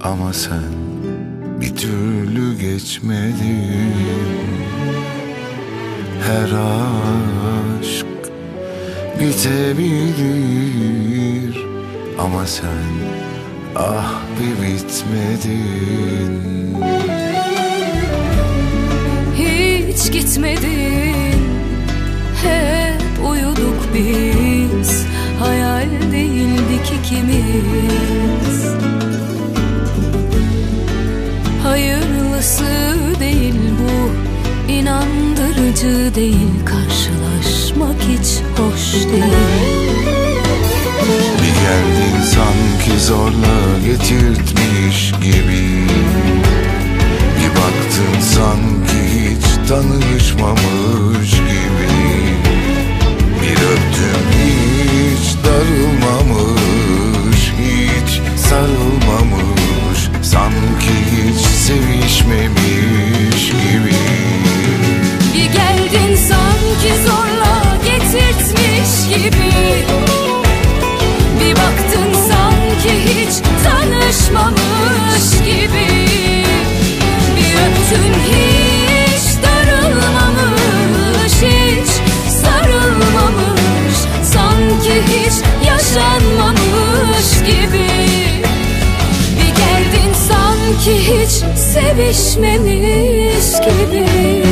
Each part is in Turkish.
ama sen bir türlü geçmedin. Her aşk bitebilir ama sen ah bir bitmedin. Hiç gitmedin Hep uyuduk biz Hayal değildik ikimiz inandırıcı değil Karşılaşmak hiç hoş değil. Bir geldin sanki zorla getirtmiş sanki hiç sevişmemiş gibi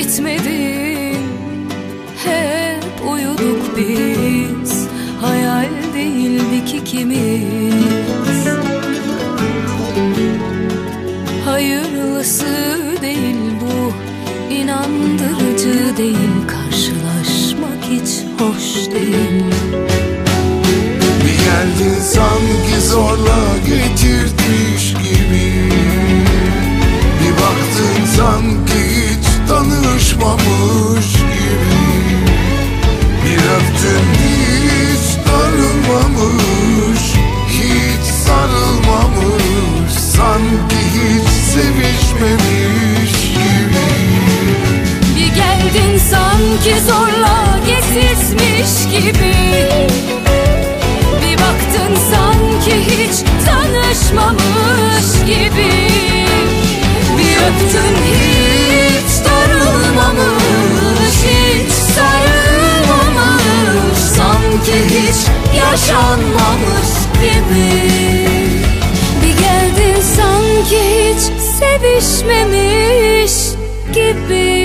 gitmedin. Hep uyuduk biz. Hayal değildik ikimiz. Hayırlısı değil bu. İnandırıcı değil. Karşılaşmak hiç hoş değil sanki zorla getirtmiş gibi. Bir baktın sanki hiç tanışmamış gibi. Bir öptün hiç darılmamış Hiç sarılmamış Sanki hiç yaşanmamış gibi. Bir geldin sanki hiç sevişmemiş gibi